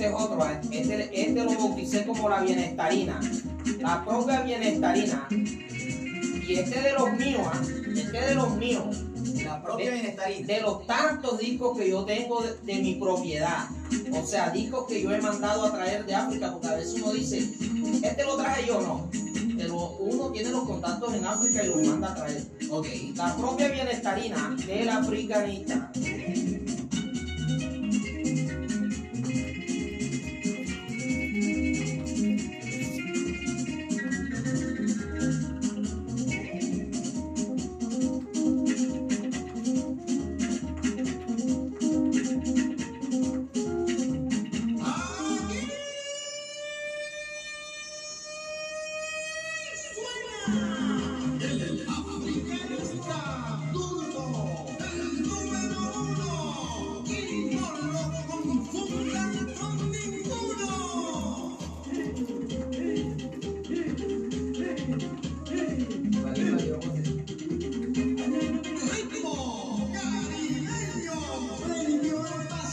este es otro, este, este lo bauticé como la bienestarina. La propia bienestarina. Y este de los míos, ¿ah? este de los míos. La propia de, bienestarina. de los tantos discos que yo tengo de, de mi propiedad. O sea, discos que yo he mandado a traer de África, porque a veces uno dice, este lo traje yo, no. Pero uno tiene los contactos en África y los manda a traer. Ok. La propia bienestarina del africanista.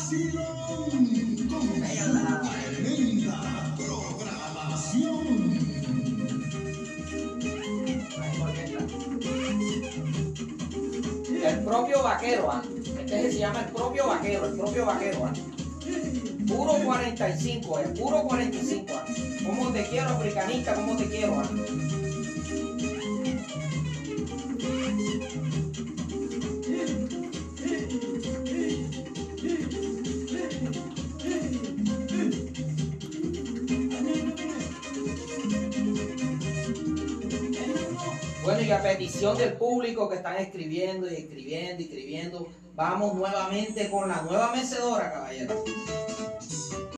El. El propio vaquero, ¿ah? este se llama el propio vaquero, el propio vaquero. ¿ah? Puro 45, es puro 45. ¿ah? ¿Cómo te quiero, africanista? ¿Cómo te quiero? Bueno, y a petición del público que están escribiendo y escribiendo y escribiendo, vamos nuevamente con la nueva mecedora, caballero.